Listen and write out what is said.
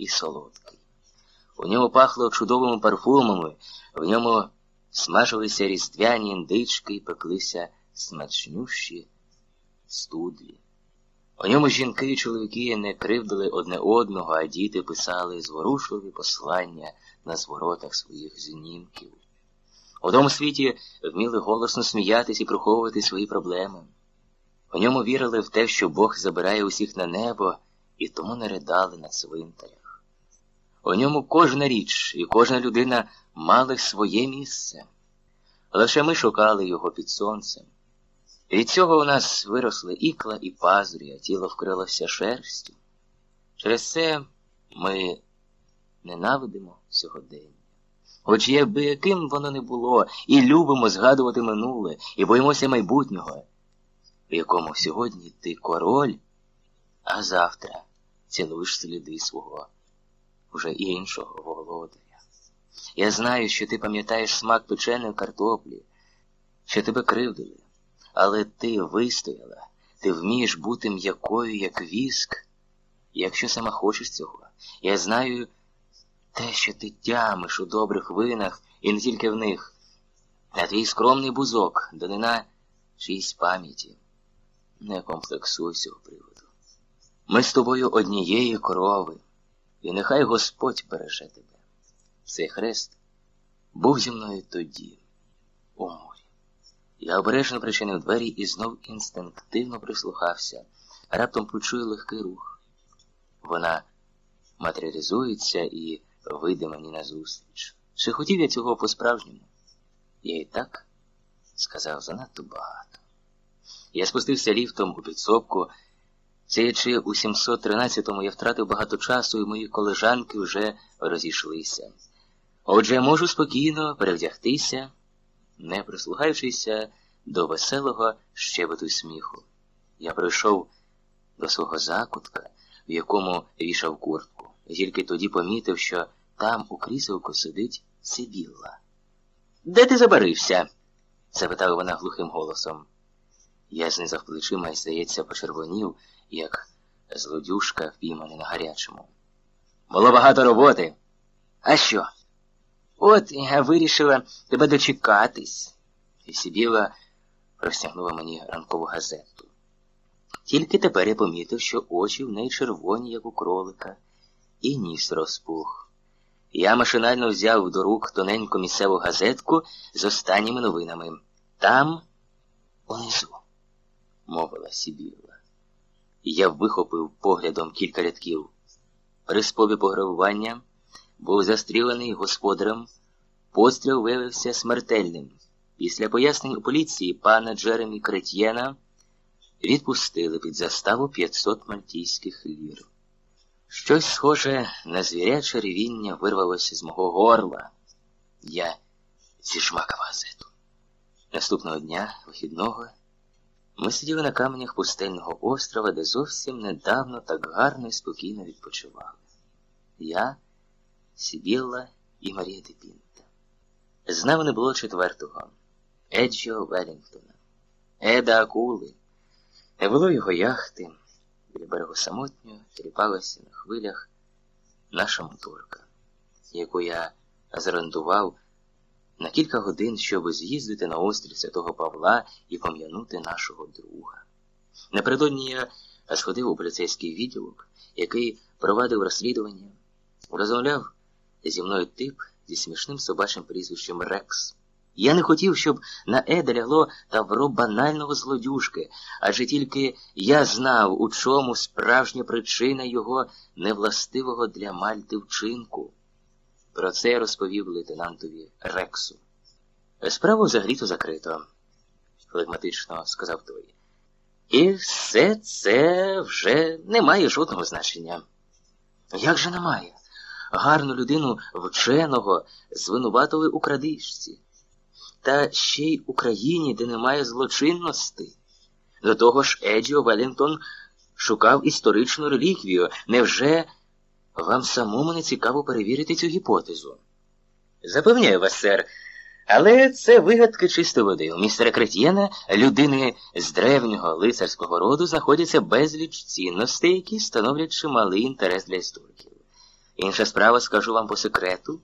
і солодкий. У ньому пахло чудовими парфумами, в ньому смажилися різдвяні індички і пеклися смачнющі студлі. У ньому жінки і чоловіки не кривдили одне одного, а діти писали зворушливі послання на зворотах своїх знімків. У тому світі вміли голосно сміятись і приховувати свої проблеми. У ньому вірили в те, що Бог забирає усіх на небо, і тому не ридали на цвинтарях. У ньому кожна річ і кожна людина мали своє місце. Лише ми шукали його під сонцем. Від цього у нас виросли ікла і пазурі, а тіло вкрилося шерстю. Через це ми ненавидимо сьогодення. Хоч якби яким воно не було, і любимо згадувати минуле, і боїмося майбутнього, в якому сьогодні ти король, а завтра цілуєш сліди свого вже іншого володаря. Я знаю, що ти пам'ятаєш смак печеної картоплі, що тебе кривдили, але ти вистояла, ти вмієш бути м'якою, як віск, якщо сама хочеш цього. Я знаю те, що ти тямиш у добрих винах і не тільки в них, а твій скромний бузок, данина чиїсь пам'яті. Не комплексуй цього приводу. Ми з тобою однієї корови, і нехай Господь береже тебе. Цей хрест був зі мною тоді, у морі. Я обережно причинив двері і знов інстинктивно прислухався, раптом почую легкий рух. Вона матеріалізується і вийде мені назустріч. Чи хотів я цього по-справжньому? Я і так сказав занадто багато. Я спустився ліфтом у підсобку. Сіячи у 713-му, я втратив багато часу, і мої колежанки вже розійшлися. Отже, я можу спокійно перевдягтися, не прислухаючися до веселого щебету сміху. Я прийшов до свого закутка, в якому вішав куртку, і тільки тоді помітив, що там у кріселку сидить Сибілла. Де ти забарився? запитала вона глухим голосом. Я знизав плечима і, здається, почервонів, як злодюшка впійманий на гарячому. Було багато роботи. А що? От я вирішила тебе дочекатись. І Сібіла простягнула мені ранкову газету. Тільки тепер я помітив, що очі в неї червоні, як у кролика, і ніс розпух. Я машинально взяв до рук тоненьку місцеву газетку з останніми новинами. Там, унизу, мовила Сібіла. Я вихопив поглядом кілька рядків. При спробі пограбування був застрілений господарем, постріл виявився смертельним. Після пояснень у поліції пана Джеремі Кретьєна відпустили під заставу 500 мальтійських лір. Щось схоже на звіряче ревіння вирвалося з мого горла. Я зіжмакав газету. Наступного дня, вихідного, ми сиділи на каменях пустельного острова, де зовсім недавно так гарно і спокійно відпочивали. Я, Сібілла і Марія Депінта. З нами не було четвертого Еджіо Велінгтона, Еда Акули. Не було його яхти. Біля берегу самотньо тріпалася на хвилях наша моторка, яку я зарендував на кілька годин, щоб з'їздити на острів Святого Павла і пом'янути нашого друга. Напередодні я сходив у поліцейський відділок, який провадив розслідування, розмовляв зі мною тип зі смішним собачим прізвищем Рекс. Я не хотів, щоб на Еда лягло тавро банального злодюжки, адже тільки я знав, у чому справжня причина його невластивого для Мальти вчинку. Про це я розповів лейтенантові Рексу. Справу взагалі-то закрито, флегматично сказав той. І все це вже не має жодного значення. Як же немає? Гарну людину вченого звинуватили у крадіжці та ще й Україні, де немає злочинності. До того ж, Еджіо Велінгтон шукав історичну реліквію. Невже вам самому не цікаво перевірити цю гіпотезу? Запевняю вас, сер, але це вигадки чисто води. У містера Кретьєна, людини з древнього лицарського роду, знаходяться безліч цінностей, які становлять чималий інтерес для істориків. Інша справа, скажу вам по секрету,